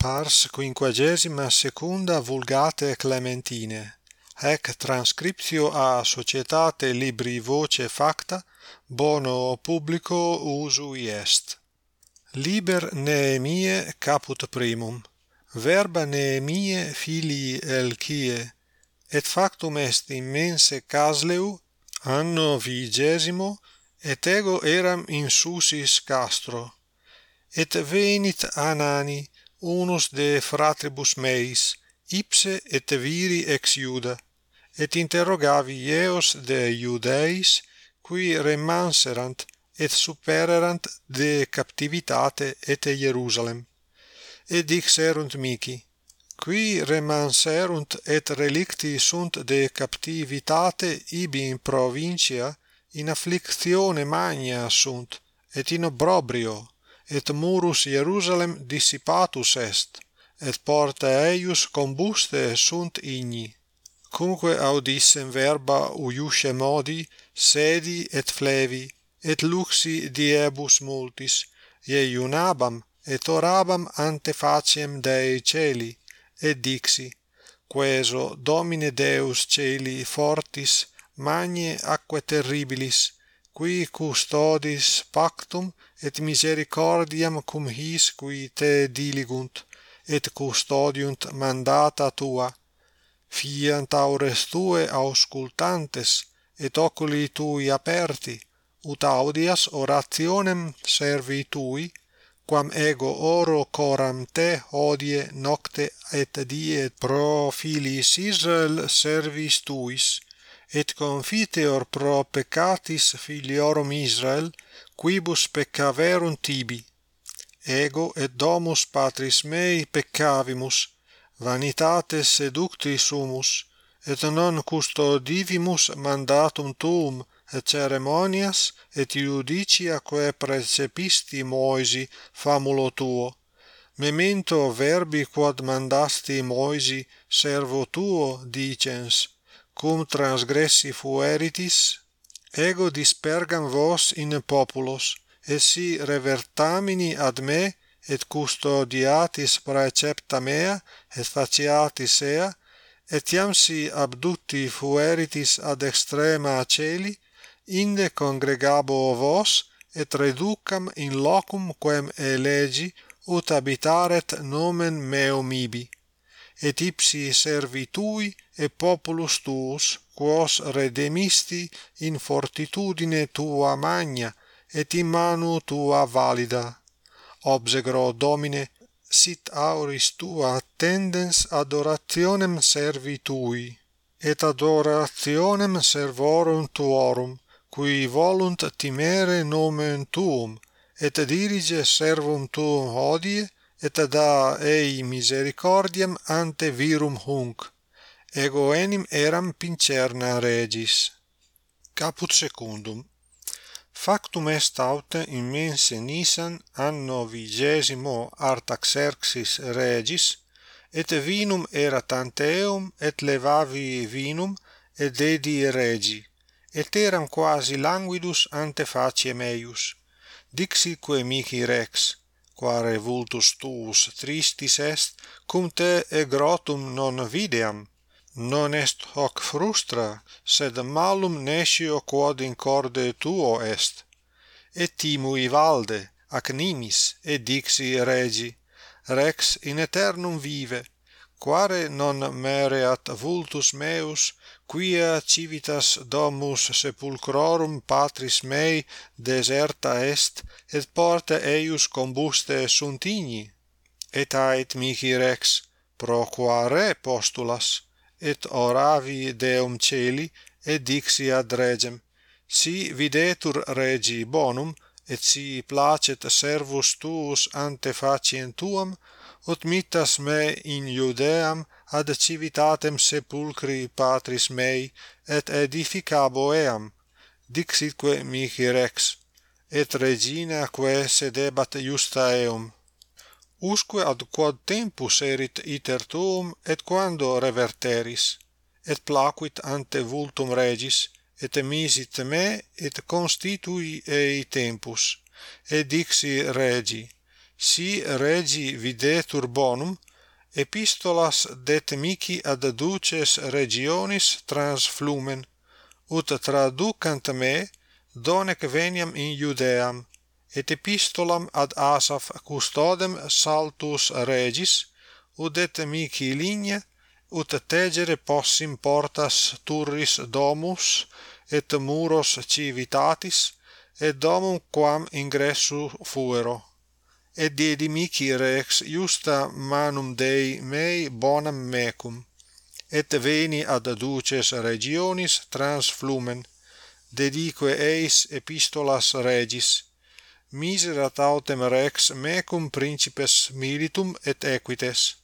pars quinquagesima secunda vulgate Clementine. Hac transcriptio a societate libri voce facta bono publico usui est. Liber Neemie caput primum verba Neemie filii Elchie et factum est immense casleu anno vigesimo et ego eram insusis castro. Et venit Anani unus de fratribus meis, ipse et viri ex Iuda, et interrogavi eos de Iudeis, qui remanserant et supererant de captivitate et Hierusalem. Et dixerunt mihi qui remanserunt et relicti sunt de captivitate ibi in provincia, in afflictione magna sunt, et in obrobrio et murus Hierusalem dissipatus est, et porta eius combuste sunt igni. Cumque audissem verba uiusce modi, sedi et flevi, et luxi diebus multis, iunabam et orabam ante faciem Dei celi, et dixi, queso Domine Deus celi fortis, magne aquae terribilis, qui custodis pactum et misericordiam cum his qui te diligunt et custodiunt mandata tua fiant aures tue auscultantes et oculi tui aperti ut audias orationem servi tui quam ego oro coram te hodie nocte et die pro filiis Israel servis tuis et confiteor pro peccatis filiorum Israel quibus peccaverunt tibi. Ego et domus patris mei peccavimus vanitates seducti sumus et non custodivimus mandatum tuum et ceremonias et iudicia quae precepisti Moisi famulo tuo. Memento verbi quod mandasti Moisi servo tuo dicens cum transgressi fueritis ego dispergam vos in populos, et si revertamini ad me, et custodiatis praecepta mea, et faciatis ea, et iam si abducti fueritis ad extrema celi, inde congregabo vos, et reducam in locum quem elegi, ut habitaret nomen meum ibi et ipsi servi tui e populus tuus quos redemisti in fortitudine tua magna et in manu tua valida. Obsegro domine sit auris tua attendens adorationem servi tui et adorationem servorum tuorum qui volunt timere nomen tuum et dirige servum tuum hodie et da ei misericordiam ante virum hunc ego enim eram pincerna regis. Caput secundum factum est aut immense nisan anno vigesimo artaxerxes regis et vinum erat anteeum et levavi vinum et dedi regi et eram quasi languidus ante faciem eius dixi quae mihi rex quare vultus tuus tristis est, cum te egrotum non videam, non est hoc frustra, sed malum nescio quod in corde tuo est. Et timui valde, ac nimis, et dixi regi, rex in aeternum vive, quare non mereat vultus meus quia civitas domus sepulchrorum patris mei deserta est et porta eius combuste sunt igni. Et ait mihi rex pro quare postulas et oravi deum celi et dixi ad regem si videtur regi bonum et si placet servus tuus ante faciem tuam ut mittas me in Iudeam ad civitatem sepulcri patris mei et edificabo eam dixitque mihi rex et regina quae sedebat iusta eum. Usque ad quod tempus erit iter tuum et quando reverteris et placuit ante vultum regis et emisit me et constitui ei tempus et dixi regi si regi videtur bonum epistolas det mihi ad duces regionis trans flumen ut traducant me donec veniam in Judeam et epistolam ad Asaf custodem saltus regis ut detemici ligne ut tegere possim portas turris domus et muros civitatis et domum quam ingressu fuero et diedimici rex iusta manum Dei mei bonam mecum, et veni ad aduces regionis trans flumen, dedique eis epistolas regis, miserat autem rex mecum principes militum et equites,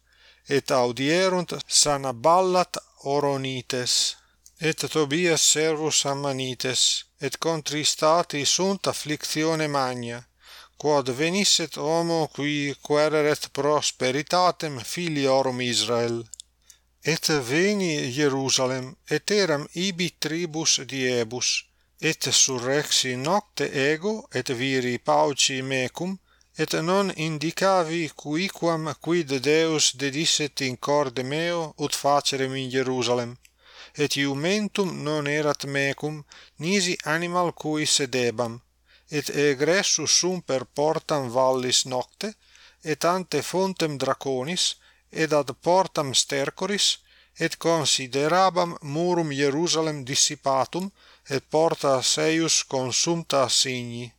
et audierunt sanaballat oronites, et Tobias servus ammanites, et contristati sunt afflictione magna, quod venisset homo qui quereret prosperitatem filiorum Israel. Et veni Jerusalem et eram ibi tribus diebus et surrexi nocte ego et viri pauci mecum et non indicavi cuiquam quid Deus dedisset in corde meo ut facerem in Jerusalem. Et iumentum non erat mecum nisi animal cui sedebam et egressus sum per portam vallis nocte, et ante fontem draconis, et ad portam stercoris, et considerabam murum Jerusalem dissipatum, et porta seius consumta signi,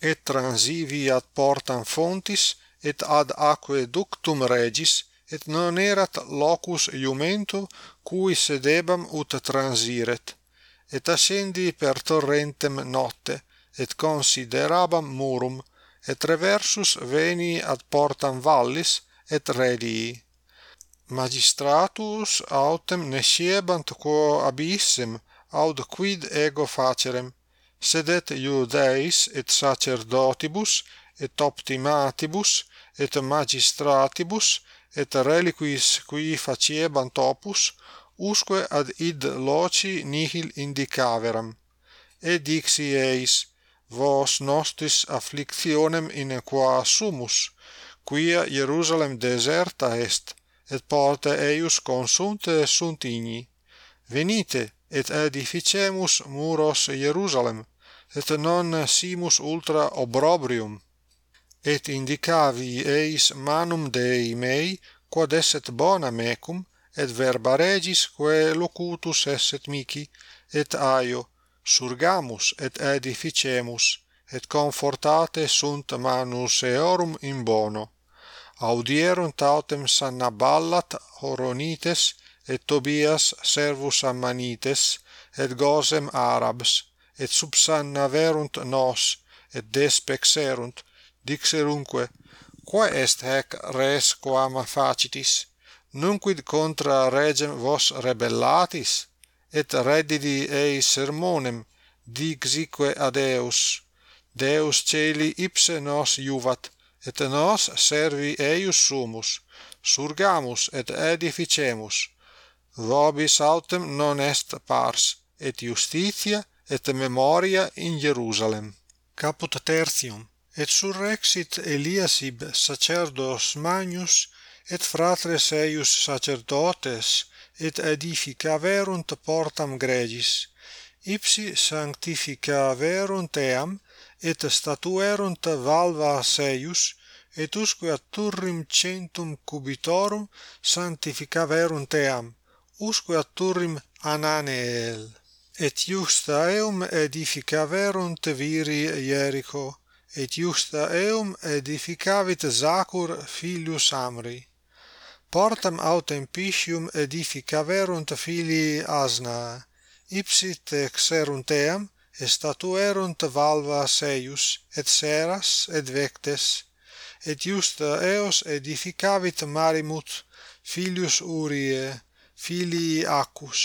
et transivi ad portam fontis, et ad aqueductum regis, et non erat locus iumento cui sedebam ut transiret, et ascendi per torrentem notte, et considerabam murum et reversus veni ad portam vallis et redii magistratus autem nesciebant quo abissem aud quid ego facerem? Sed et iudeis et sacerdotibus et optimatibus et magistratibus et reliquis qui faciebant opus usque ad id loci nihil indicaveram. Et dixi eis vos nostis afflictionem in qua sumus quia Jerusalem deserta est, et porta eius consunte sunt igni. Venite, et edificemus muros Jerusalem, et non simus ultra obrobrium. Et indicavi eis manum Dei mei, quod esset bona mecum, et verba regis quae locutus esset mihi et aio, surgamus et edificemus et confortate sunt manus eorum in bono. Audierunt autem sannaballat horonites et tobias servus ammanites et gosem arabs et subsannaverunt nos et despexerunt dixerunque quae est hac res quam facitis? Nunquid contra regem vos rebellatis? et reddidi ei sermonem dixique ad eus deus. Celi ipse nos iuvat et nos servi eius sumus. Surgamus et edificemus. Vobis autem non est pars et justitia et memoria in Jerusalem. Caput tertium. Et surrexit Eliasib sacerdos magnus et fratres eius sacerdotes et edificaverunt portam gregis. Ipsi sanctificaverunt eam et statuerunt valva seius et usque ad turrim centum cubitorum sanctificaverunt eam usque ad turrim ananeel et iusta eum edificaverunt viri Jericho et iusta eum edificavit Zacur filius Amri portam autem piscium edificaverunt filii asna, ipsit exerunt eam, et statuerunt valva seius et seras, et vectes, et iusta eos edificavit marimut, filius Urie, filii Acus,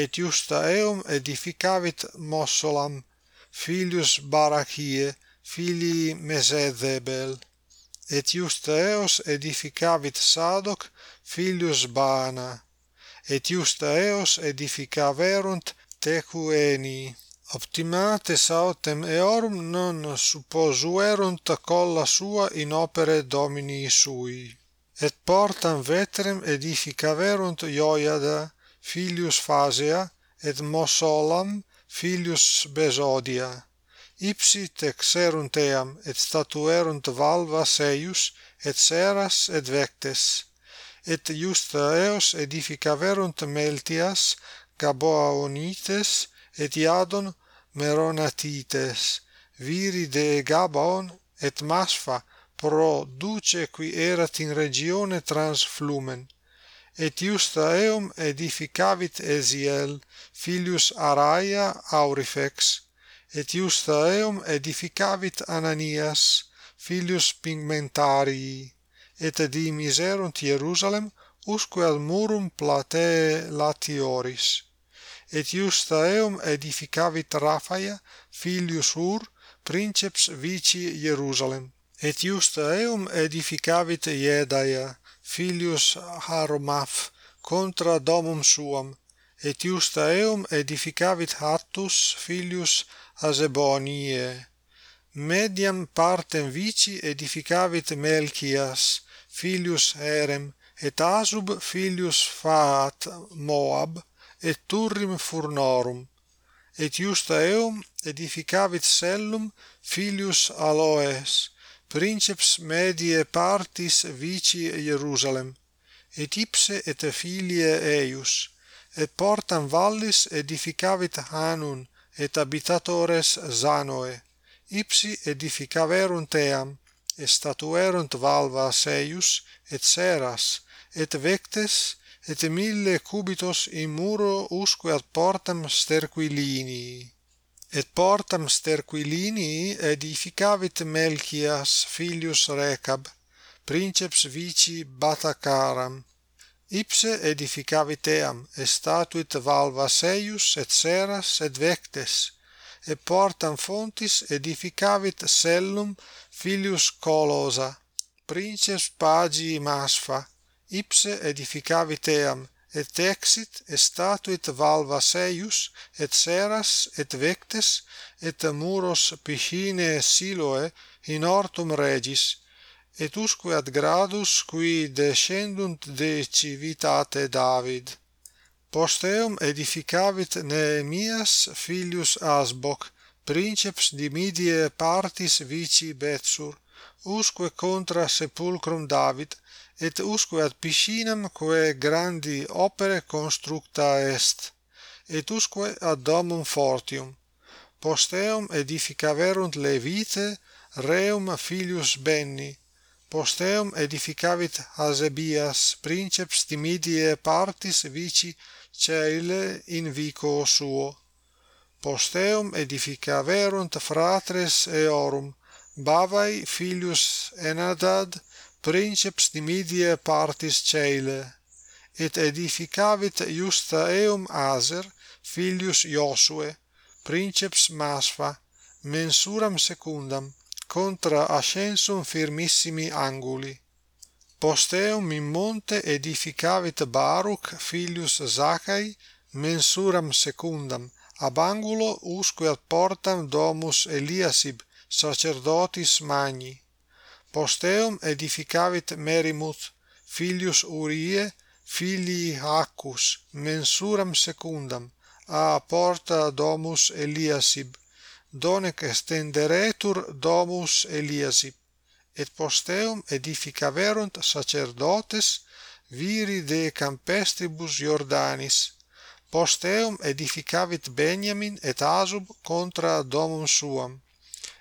et iusta eum edificavit Mossolam, filius Barachie, filii Mesedebel, et iusta eos edificavit Sadoc, filius Bana, et iusta eos edificaverunt tecueni. Optimates autem eorum non supposuerunt colla sua in opere Domini sui. Et portam vetrem edificaverunt Ioiada, filius Phasea, et Mosolam, filius Besodia. Ipsi texerunt eam, et statuerunt valvas eius, et seras et vectes et iustaeos edificaverunt meltias gaboaonites et iadon meronatites viri de gabaon et masfa pro duce qui erat in regione trans flumen et iusta eum edificavit Esiel filius Araia Aurifex. Et iusta eum edificavit Ananias filius Pigmentarii etadi miserunt Hierusalem usque ad murum platae latioris. Et iusta eum edificavit Raphaia filius Hur princeps vici Hierusalem et iusta eum edificavit Iedaia filius Haromaf contra domum suam. Et iusta eum edificavit Hattus filius Hasebonie. Mediam partem vici edificavit Melchias filius Erem, et Asub filius Faat Moab, et Turrim Furnorum, et iusta eum edificavit Sellum filius Aloes, princeps medie partis vici Hierusalem et ipse et filiae eius, et portam vallis edificavit Hanun, et habitatores Zanoe, ipsi edificaverunt eam, statuerunt valvas eius et seras et vectes et mille cubitos in muro usque ad portam sterquilini. Et portam sterquilini edificavit Melchias filius Recab princeps vici Batacaram. Ipse edificavit eam et statuit valvas eius et seras et vectes. Et portam fontis edificavit sellum filius Colosa, princeps pagi Masfa, ipse edificavi team, et exit estatuit valva eius, et seras, et vectes, et muros Picine Siloe in hortum regis, et usque ad gradus qui descendunt de civitate David. Posteum edificavit Neemias filius Asboc, princeps dimidie partis vici Betsur, usque contra sepulcrum David, et usque ad piscinam quae grandi opere constructa est, et usque ad domum fortium. Posteum edificaverunt Levite, reum filius Benni, posteum edificavit Hasebias, princeps Timidie partis vici Ceile in vico suo posteum edificaverunt fratres eorum Bavai filius Enadad princeps Dimidia partis Caele et edificavit iusta eum Aser filius Iosue princeps Masfa mensuram secundam contra ascensum firmissimi anguli. Posteum in monte edificavit Baruch filius Zacai mensuram secundam ab angulo usque ad portam domus Eliasib sacerdotis magni. Posteum edificavit Merimuth filius Urie filii Accus mensuram secundam a porta domus Eliasib. Donec extenderetur domus Eliasib. Et posteum edificaverunt sacerdotes viri de campestribus Iordanis Posteum edificavit Benjamin et Asub contra domum suam.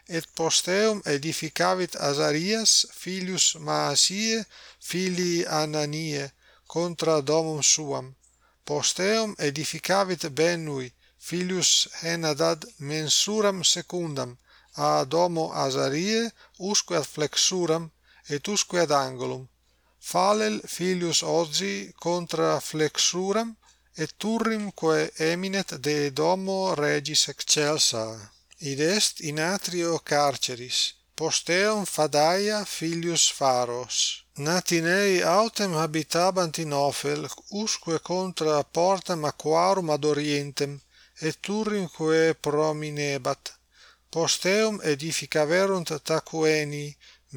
Et posteum edificavit Azarias, filius Maasie, filii Ananie, contra domum suam. Posteum edificavit Benui, filius Henadad, mensuram secundam, a domo Azarie, usque ad flexuram, et usque ad angulum. Falel filius Ozi contra flexuram, et turrim quae eminet de domo regis excelsa id est in atrio carceris posteum Fadaia filius Pharos natinei autem habitabant in Ophel usque contra portam aquarum ad orientem et turrim quae prominebat. Posteum edificaverunt Tacueni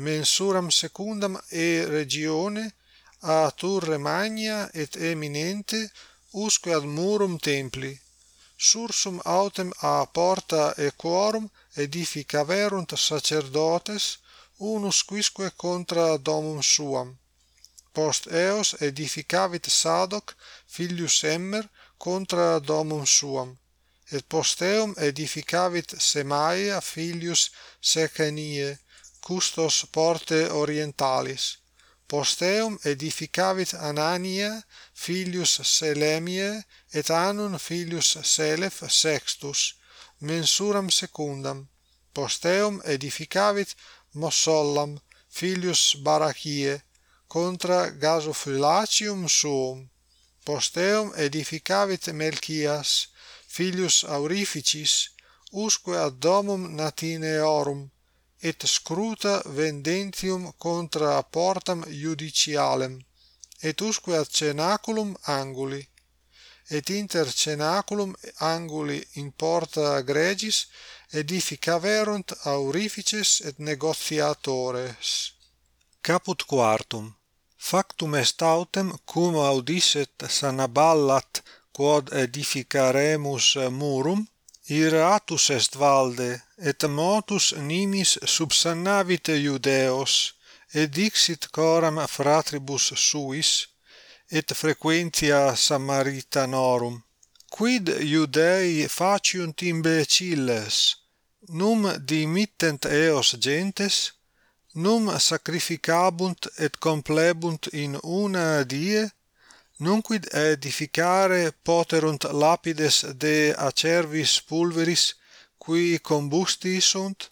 mensuram secundam e regione a turre magna et eminente usque ad murum templi sursum autem a porta equorum edificaverunt sacerdotes unus quisque contra domum suam. Post eos edificavit Sadoc filius Emmer contra domum suam. Et posteum edificavit Semaia filius Secanie custos porte orientalis. Posteum edificavit Anania filius Selemie et Anun filius Selef Sextus mensuram secundam. Posteum edificavit Mossollam filius Barachie contra Gasophylacium suum. Posteum edificavit Melchias filius Aurificis usque ad domum Natineorum et scruta vendentium contra apportam judicialem et usque ad cenaculum anguli. Et inter cenaculum anguli in porta gregis edificaverunt aurifices et negotiatores. Caput quartum. Factum est autem cum audisset sanaballat quod edificaremus murum iratus est valde et motus nimis subsannavit iudeos, et dixit coram fratribus suis, et frequentia Samaritanorum. Quid iudei faciunt imbecilles, num dimittent eos gentes, num sacrificabunt et complebunt in una die, nunquid edificare poterunt lapides de acervis pulveris qui combusti sunt?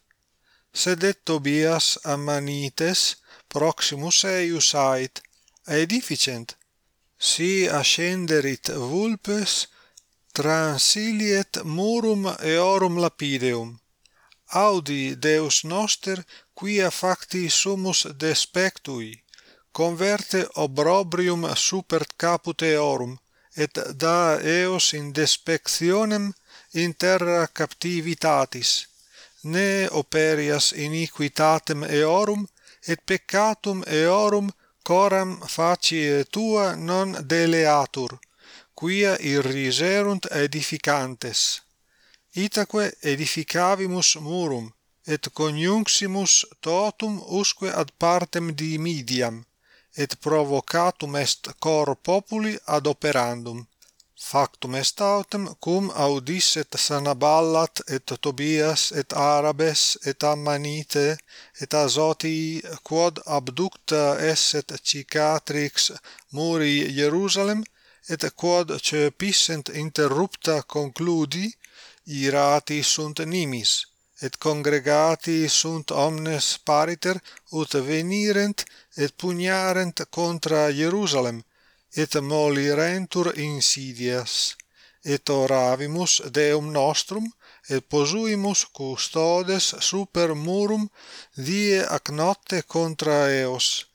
Sed et Tobias ammanites proximus eius ait edificent si ascenderit vulpes transiliet murum eorum lapideum. Audi deus noster quia facti sumus despectui converte obrobrium super caput eorum et da eos in despectionem in terra captivitatis. Ne operias iniquitatem eorum et peccatum eorum coram facie tua non deleatur quia irriserunt edificantes. Itaque edificavimus murum et coniunximus totum usque ad partem dimidiam et provocatum est cor populi ad operandum. Factum est autem cum audisset Sanaballat et Tobias et Arabes et Ammanite et Azoti quod abducta esset cicatrix muri Jerusalem et quod cepissent interrupta concludi irati sunt nimis et congregati sunt omnes pariter ut venirent et pugnarent contra Jerusalem et moli rentur insidias, et oravimus Deum nostrum, et posuimus custodes super murum die ac nocte contra eos.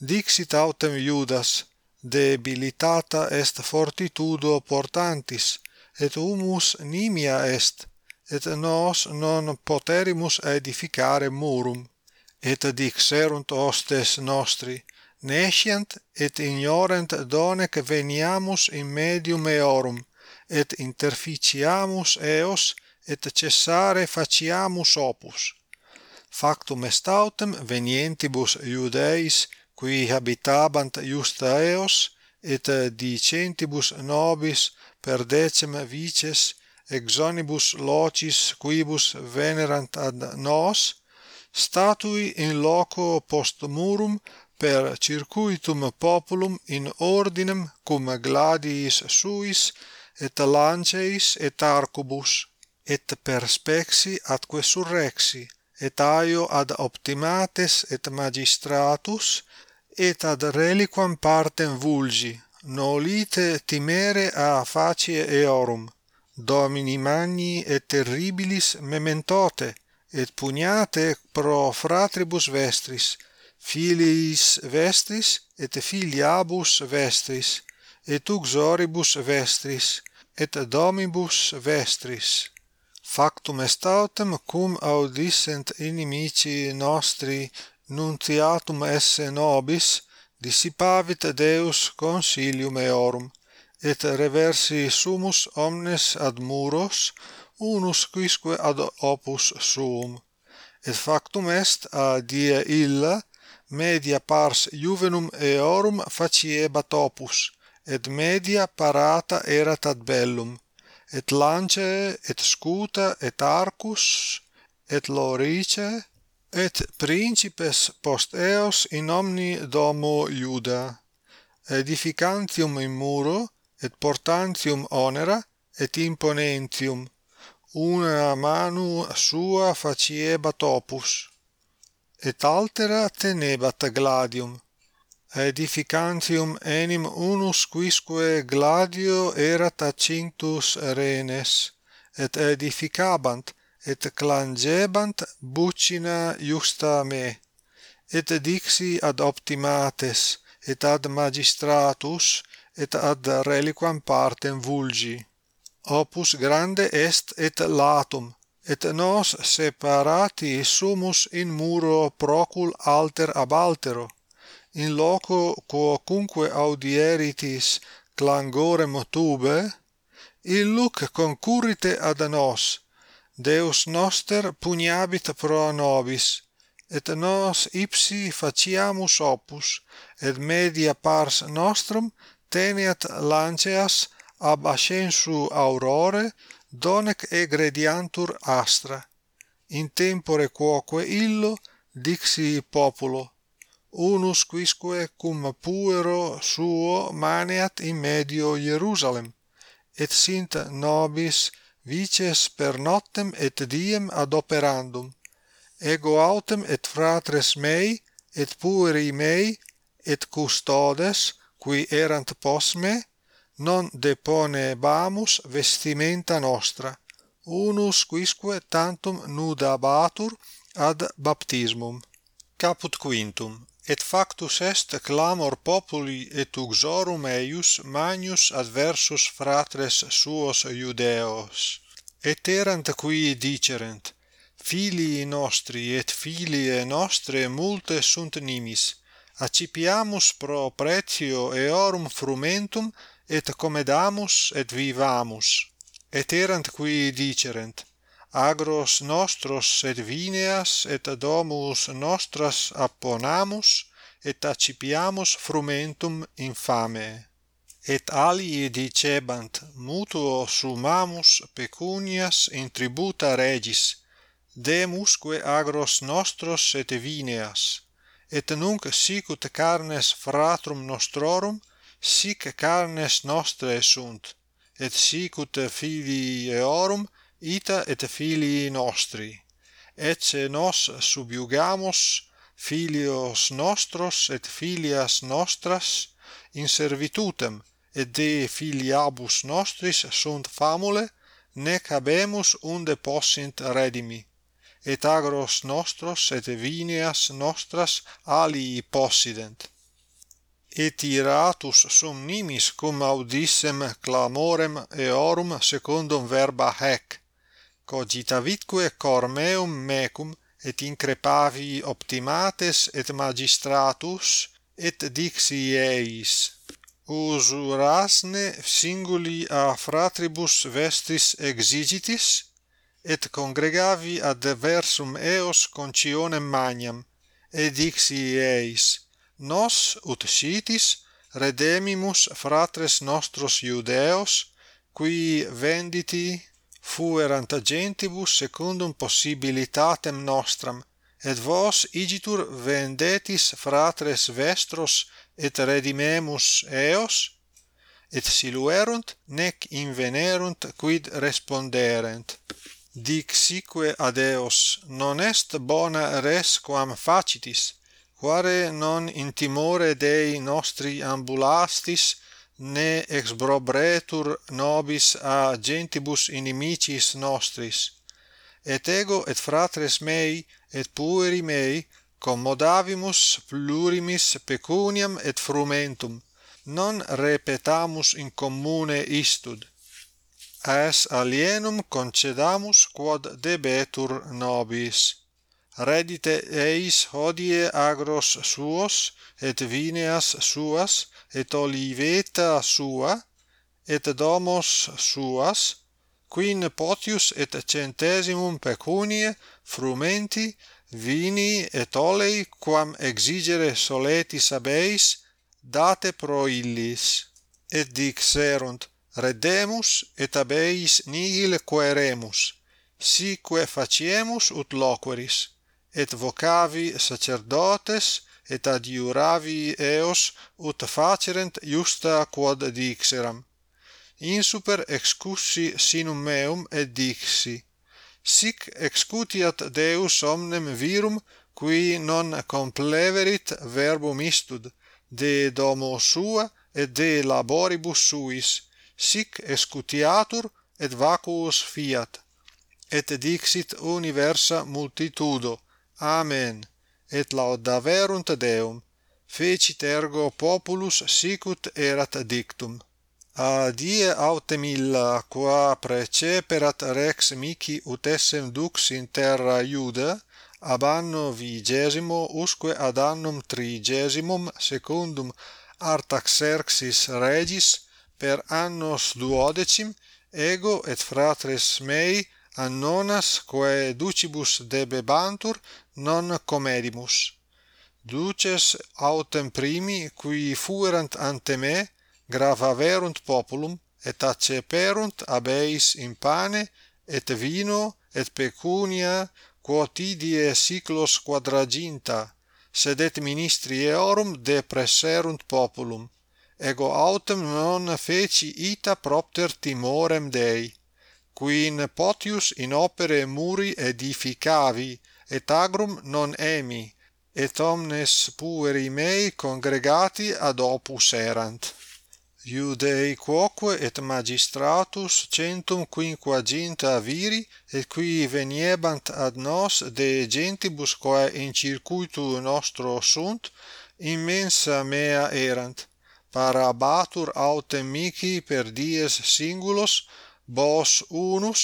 Dixit autem Judas, debilitata est fortitudo portantis, et humus nimia est, et nos non poterimus edificare murum. Et dixerunt hostes nostri, nesciant et ignorant donec veniamus in medium eorum, et interficiamus eos, et cessare faciamus opus. Factum est autem venientibus Iudeis, qui habitabant iusta eos, et dicentibus nobis per decem vices exonibus locis quibus venerant ad nos, statui in loco post murum per circuitum populum in ordinem cum gladiis suis et lanceis et arcubus et perspexi atque surrexi et aio ad optimates et magistratus et ad reliquam partem vulgi nolite timere a facie eorum domini magni et terribilis mementote et pugnate pro fratribus vestris filiis vestris et filiabus vestris et uxoribus vestris et domibus vestris. Factum est autem cum audissent inimici nostri nuntiatum esse nobis dissipavit Deus consilium eorum et reversi sumus omnes ad muros unus quisque ad opus suum. Et factum est a die illa media pars juvenum eorum faciebat opus et media parata erat ad bellum, et lance, et scuta, et arcus, et lorice, et principes post eos in omni domo Iuda, edificantium in muro, et portantium onera, et imponentium, una manu sua faciebat opus et altera tenebat gladium edificantium enim unus quisque gladio erat accintus renes et edificabant et clangebant buccina justa me et dixi ad optimates et ad magistratus et ad reliquam partem vulgi. Opus grande est et latum et nos separati sumus in muro procul alter ab altero in loco quocunque audieritis clangorem tube illuc concurrite ad nos deus noster puniabit pro nobis et nos ipsi faciamus opus et media pars nostrum teneat lanceas ab ascensu aurore donec egrediantur astra, in tempore quoque illo dixi populo, unus quisque cum puero suo maneat in medio Hierusalem et sint nobis vices per noctem et diem ad operandum ego autem et fratres mei, et pueri mei, et custodes, qui erant pos me, non deponebamus vestimenta nostra unus quisque tantum nudabatur ad baptismum caput quintum et factus est clamor populi et uxorum eius magnus adversus fratres suos iudeos et erant qui dicerent filii nostri et filie nostre multe sunt nimis accipiamus pro pretio eorum frumentum et comedamus et vivamus et erant qui dicerent agros nostros et vineas et domus nostras apponamus et accipiamus frumentum infame. Et alii dicebant mutuo sumamus pecunias in tributa regis demusque agros nostros et vineas. Et nunc sicut carnes fratrum nostrorum sic carnes nostrae sunt et sic ut filii eorum ita et filii nostri. Ecce nos subjugamus filios nostros et filias nostras in servitutem et de filiabus nostris sunt famule nec habemus unde possint redimi. Et agros nostros et vineas nostras alii possident etiratus sum nimis cum audissem clamorem eorum secundum verba hec. Cogitavitque cor meum mecum et increpavi optimates et magistratus et dixi eis usurasne singuli a fratribus vestris exigitis et congregavi ad versum eos concionem magnam et dixi eis nos ut scitis redemimus fratres nostros iudeos qui venditi fuerant agentibus gentibus secundum possibilitatem nostram et vos igitur vendetis fratres vestros et redimemus eos et siluerunt nec invenerunt quid responderent. Dixique ad eos non est bona res quam facitis quare non in timore dei nostri ambulastis ne exbrobretur nobis a gentibus inimicis nostris. Et ego et fratres mei et pueri mei commodavimus plurimis pecuniam et frumentum non repetamus in commune istud. As alienum concedamus quod debetur nobis reddite eis hodie agros suos, et vineas suas, et oliveta sua, et domos suas, quin potius et centesimum pecunie frumenti, vini et olei quam exigere soletis abeis, date pro illis. Et dixerunt, redemus et abeis nihil queremus, sique faciemus ut loqueris et vocavi sacerdotes et adiuravi eos ut facerent iusta quod dixeram. In super excussi sinum meum et dixi. Sic excutiat deus omnem virum qui non compleverit verbum istud de domo sua et de laboribus suis. Sic excutiatur et vacuus fiat et dixit universa multitudo. Amen. Et laudaverunt Deum, fecit ergo populus sicut erat dictum. Adie autem illa, qua preceperat rex mihi ut essem dux in terra Iuda, ab anno vigesimo usque ad annum trigesimum secundum Artaxerxes regis per annos duodecim ego et fratres mei annonas quae ducibus debebantur non comedimus duces autem primi qui fuerant ante me gravaverunt populum et acceperunt ab eis in pane et vino et pecunia quotidie cyclos quadraginta sed et ministri eorum depresserunt populum. Ego autem non feci ita propter timorem Dei qui in potius in opere muri edificavi et agrum non emi et omnes pueri mei congregati ad opus erant. Iudei quoque et magistratus centum quinquaginta viri et qui veniebant ad nos de gentibus quae in circuitu nostro sunt immensa mea erant parabatur autem mihi per dies singulos bos unus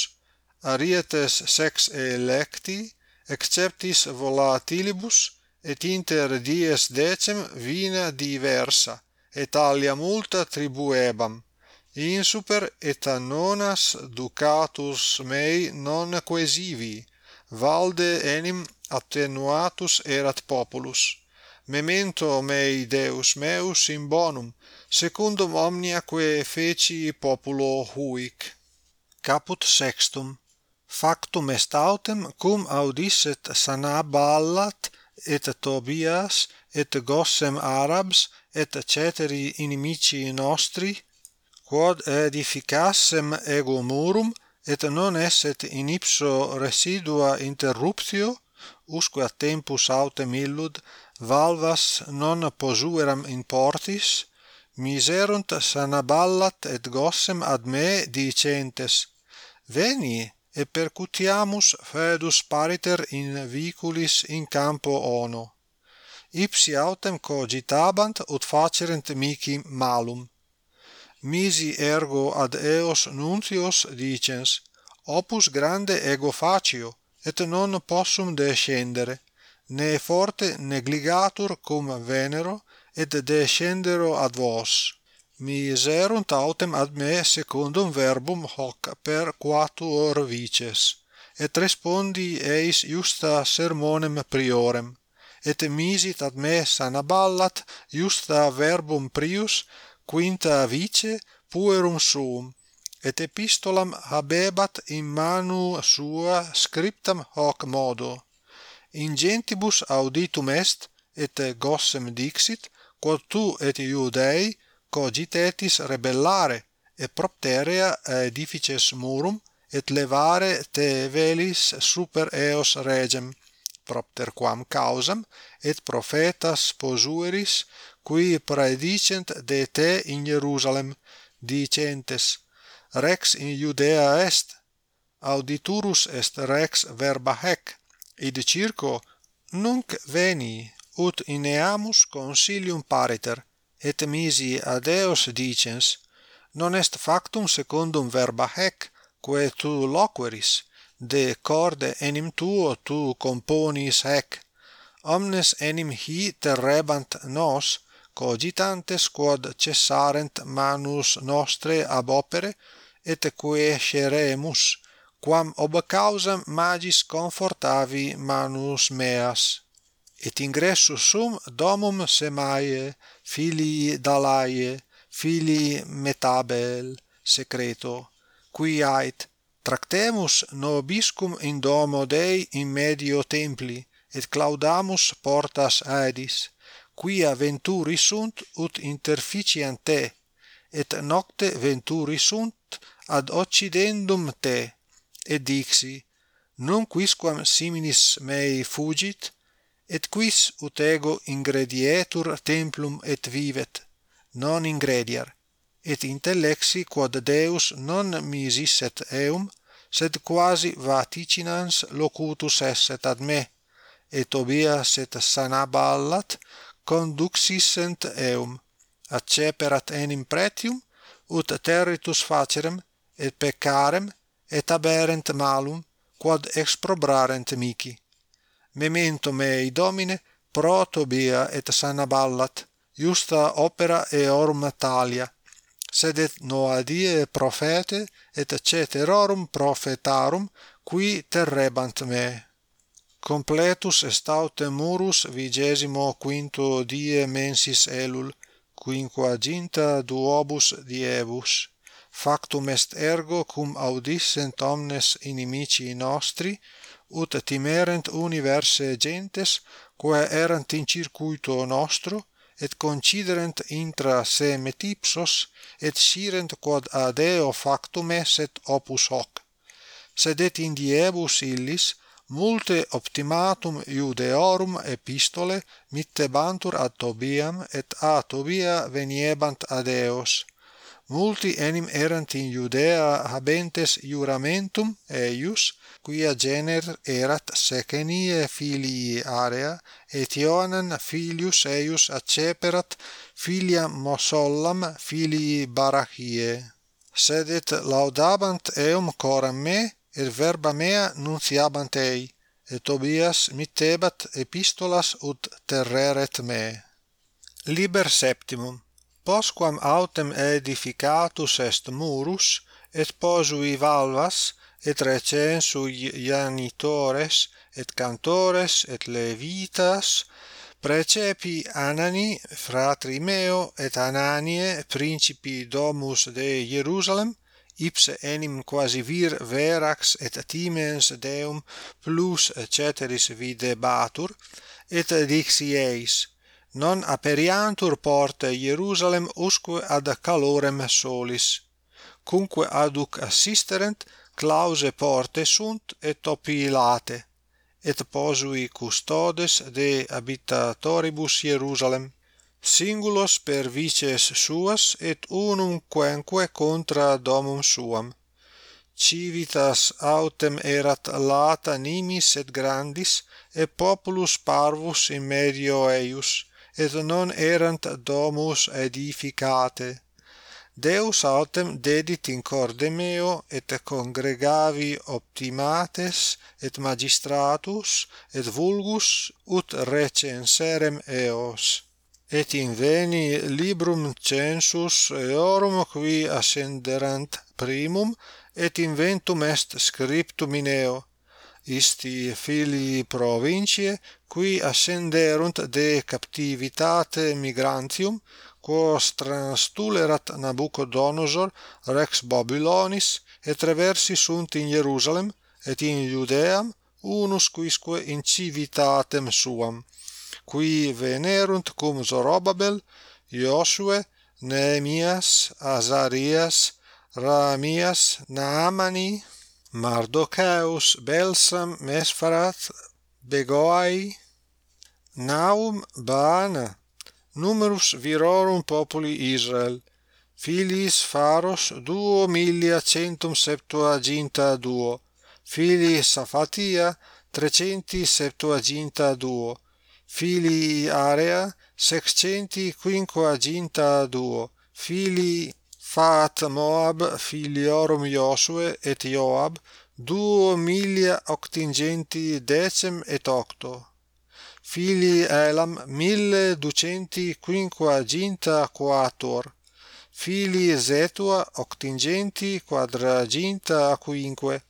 arietes sex electi exceptis volatilibus et inter dies decem vina diversa et alia multa tribuebam in super et annonas ducatus mei non coesivi valde enim attenuatus erat populus. Memento mei deus meus in bonum secundum omnia quae feci populo huic caput sextum. Factum est autem cum audisset Sanaballat et Tobias et Gossem Arabs et ceteri inimici nostri quod edificassem ego murum et non esset in ipso residua interruptio usque a tempus autem illud valvas non posueram in portis miserunt Sanaballat et Gossem ad me dicentes Veni e percutiamus fedus pariter in viculis in campo ono. Ipsi autem cogitabant ut facerent mihi malum. Misi ergo ad eos nuntios dicens, opus grande ego facio, et non possum descendere, ne forte negligatur cum venero, et descendero ad vos miserunt autem ad me secundum verbum hoc per quatuor vices et respondi eis iusta sermonem priorem et misit ad me sanaballat iusta verbum prius quinta vice puerum suum et epistolam habebat in manu sua scriptam hoc modo. In gentibus auditum est et gossem dixit quod tu et iudei cogitetis rebellare et propterea edifices murum et levare te velis super eos regem propterquam causam et prophetas posueris qui praedicent de te in Jerusalem dicentes rex in Judea est auditurus est rex verba hec id circo nunc veni ut ineamus consilium pariter et misi ad eos dicens non est factum secundum verba hec, quae tu loqueris de corde enim tuo tu componis hec, omnes enim hi terrebant nos cogitantes quod cessarent manus nostre ab opere et quiesceremus quam ob causam magis confortavi manus meas et ingresso sum domum Semae, filii dalae filii Metabel, secreto, qui ait tractemus nobiscum in domo Dei in medio templi, et claudamus portas aedis, quia venturi sunt ut interficiant te, et nocte venturi sunt ad occidendum te, et dixi, non quisquam siminis mei fugit, et quis ut ego ingredietur templum et vivet non ingrediar. Et intellexi quod deus non misis et eum sed quasi vaticinans locutus esset ad me. Et obias et sanaballat conduxissent eum acceperat enim pretium ut territus facerem et peccarem et aberent malum quod exprobrarent mihi memento mei domine pro tobia et sanaballat justa opera eorum talia sed et noadie profete et ceterorum prophetarum qui terrebant me. Completus est autem murus vigesimo quinto die mensis elul quinquaginta duobus diebus. Factum est ergo cum audissent omnes inimici nostri ut timerent universae gentes, quae erant in circuito nostro, et considerent intra se metipsos, et sirent quod ad eo factum esset opus hoc. Sed et in diebus illis, multe optimatum iudeorum epistole mittebantur ad Tobiam, et a Tobia veniebant ad eos. Multi enim erant in Iudea habentes juramentum eius, quia gener erat secenie filii area et Ioannan filius eius acceperat filia mosollam filii barachie sed et laudabant eum coram me et verba mea nunciabant ei et Tobias mittebat epistolas ut terreret me. Liber septimum. Posquam autem edificatus est murus et posui valvas et recensui janitores et cantores et levitas precepi Anani fratri meo et Ananie principi domus de Jerusalem ipse enim quasi vir verax et timens Deum plus ceteris videbatur et dixi eis non aperiantur porte Hierusalem usque ad calorem solis cumque aduc assisterent clause porte sunt et opilate et posui custodes de habitatoribus Hierusalem singulos per vices suas et unum quenque contra domum suam. Civitas autem erat lata nimis et grandis et populus parvus in medio eius et non erant domus edificate. Deus autem dedit in corde meo et congregavi optimates et magistratus et vulgus ut recenserem eos. Et inveni librum census eorum qui ascenderant primum et inventum est scriptum in eo. Isti filii provinciae qui ascenderunt de captivitate migrantium quos transtulerat Nabucodonosor rex Babylonis et reversi sunt in Jerusalem et in Judeam unus quisque in civitatem suam qui venerunt cum Zorobabel Iosue Nehemias Azarias Ramias Naamani Mardocheus Belsam Mesfarat Begoai Naum Baana numerus virorum populi Israel, filiis Pharos duo millia centum septuaginta duo, filii Safatia trecenti septuaginta duo, filii Area sexcenti quinquaginta duo, filii fat Moab filiorum josue et Joab duo millia octingenti decem et octo fili Elam mille ducenti quinquaginta quator, fili Zetua octingenti quadraginta quinque,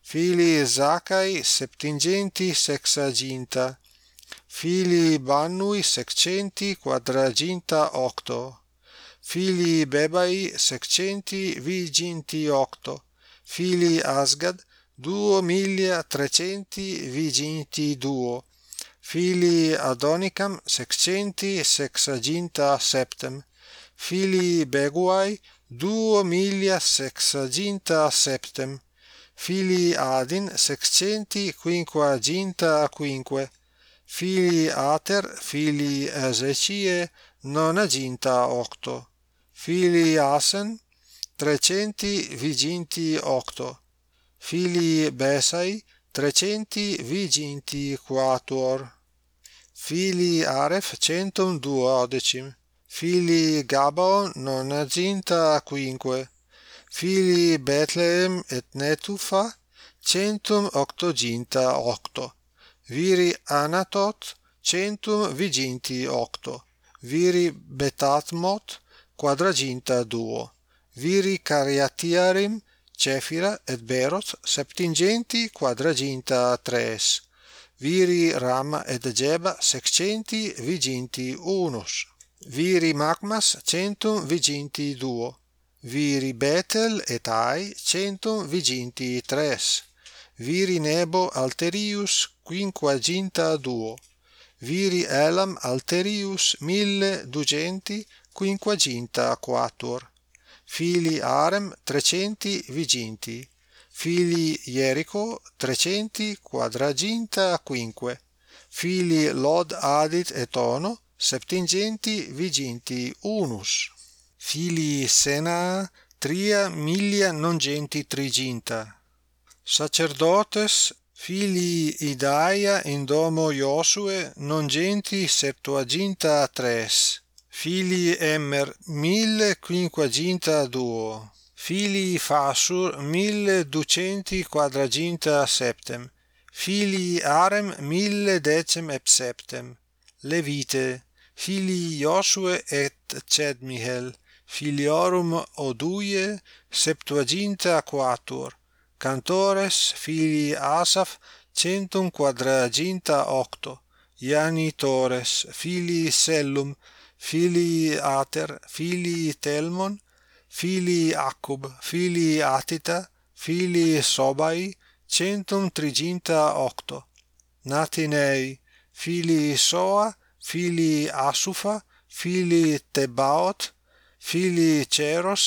fili Zacai septingenti sexaginta, fili Bannui sexcenti quadraginta octo, fili Bebai sexcenti viginti octo, fili Asgad duo milia trecenti viginti duo, Filii Adonicam sexcenti sexaginta septem, filii Beguai duo milia sexaginta septem, filii Adin sexcenti quinquaginta quinque, filii Ater, filii Ezecie nonaginta octo, filii Asen trecenti viginti octo, filii Besai trecenti viginti quatuor. Fili aref centum duodecim. Fili gabaon nonaginta quinque. Fili betlehem et netufa centum octoginta octo. Viri anatot centum viginti octo. Viri betatmot quadraginta duo. Viri cariatiarim Cephira et Beroth septingenti quadraginta tres, viri Rama et Geba sexcenti viginti unus, viri Macmas centum viginti duo, viri Betel et Ai centum viginti tres, viri Nebo alterius quinquaginta duo, viri Elam alterius mille dugenti quinquaginta quattuor, fili Arem trecenti viginti, fili Ierico trecenti quadraginta quinque, fili Lod Adit et Ono septingenti viginti unus, fili Sena tria millia nongenti triginta, sacerdotes Fili Idaia in domo Iosue nongenti septuaginta tres, Filii emmer mille quinquaginta duo, filii fasur mille ducenti quadraginta septem, filii arem mille decem et septem, levite, filii Josue et Cedmihel, filiorum Oduie septuaginta quatur, cantores filii Asaf centum quadraginta octo, Ianitores filii Sellum filii Ater, filii Telmon, filii Accub, filii Atita, filii Sobai, centum triginta octo. Natinei, filii Soa, filii Asufa, filii Tebaot, filii Ceros,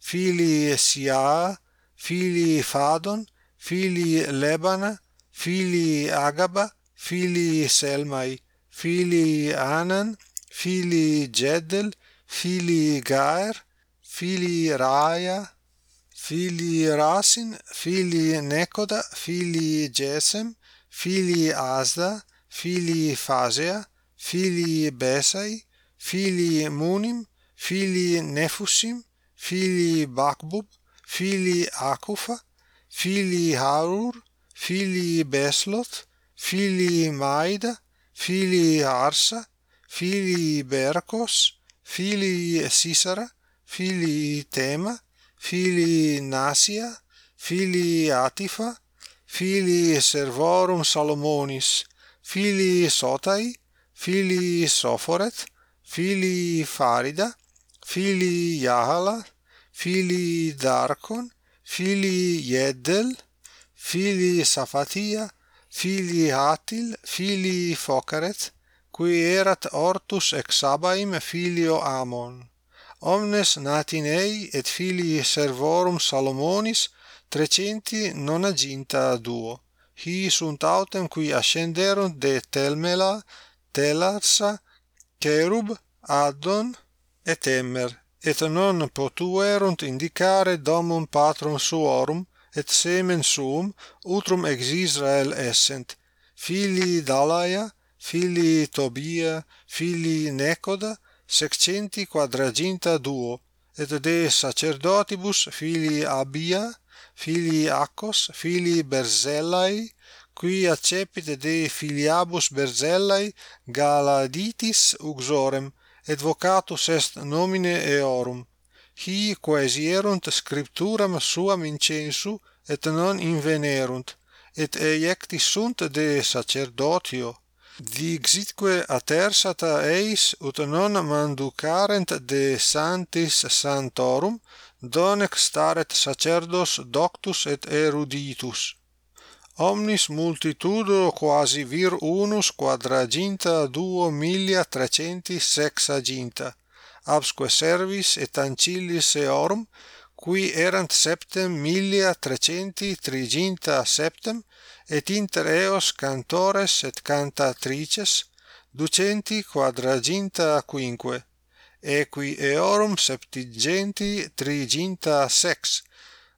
filii Sia, filii Fadon, filii Lebana, filii Agaba, filii Selmai, filii Anan, Fili Jedel, Fili Gaer, Fili Raia Fili Rasin, Fili Nekoda, Fili Jesem, Fili Asda, Fili Fasea, Fili Besai, Fili Munim, Fili Nefusim, Fili Bakbub, Fili Akufa, Fili Harur, Fili Beslot, Fili Maida, Fili Arsa, filii Bercos, filii Sisara, filii Tema, filii Nasia, filii Atifa, filii Servorum Salomonis, filii Sotai, filii Soforet, filii Farida, filii Jahala, filii Darkon, filii Jeddel, filii Safatia, filii Atil, filii Fokaret, qui erat hortus ex Abaim filio Amon. Omnes natinei et filii servorum Salomonis trecenti nonaginta duo. Hi sunt autem qui ascenderunt de Telmela, Telarsa, Cherub, Addon et Emmer, et non potuerunt indicare domum patrum suorum, et semen suum, utrum ex Israel essent, filii d'Alaia, filii Tobia, filii Necoda, sexcenti quadraginta duo, et de sacerdotibus filii Abia, filii Accos, filii Berzellai, qui accepit de filiabus Berzellai Galaditis uxorem, et vocatus est nomine eorum. Hi coesierunt scripturam suam incensu, et non invenerunt, et eiecti sunt de sacerdotio, Dixitque atersata eis ut non manducarent de santis santorum, donec staret sacerdos doctus et eruditus. Omnis multitudo quasi vir unus quadraginta duo milia trecenti sexaginta, absque servis et ancillis eorum, qui erant septem milia trecenti triginta septem, et inter eos cantores et cantatrices ducenti quadraginta quinque equi eorum septigenti triginta sex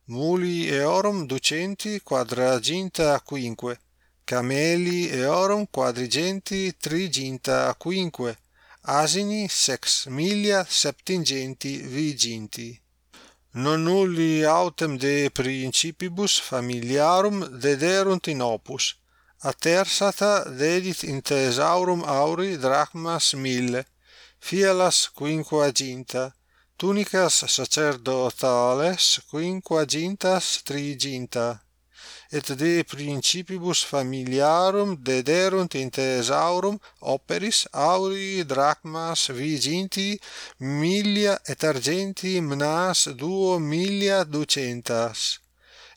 muli eorum ducenti quadraginta quinque cameli eorum quadrigenti triginta quinque asini sex milia septingenti viginti non nulli autem de principibus familiarum dederunt in opus, a tersata dedit in thesaurum auri drachmas mille, fielas quinquaginta, tunicas sacerdotales quinquagintas triginta, et de principibus familiarum dederunt in thesaurum operis auri drachmas viginti millia et argenti mnas duo millia ducentas.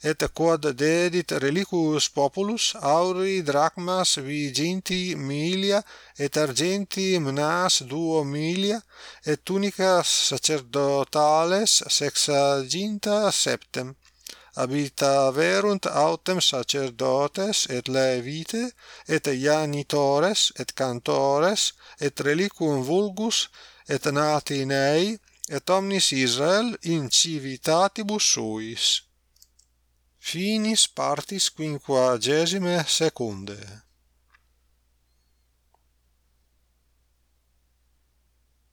Et quod dedit reliquus populus auri drachmas viginti milia et argenti mnas duo milia et tunicas sacerdotales sexaginta septem habita verunt autem sacerdotes et levite et janitores et cantores et reliquum vulgus et nati nei et omnis Israel in civitatibus suis. Finis partis quinquagesime secunde.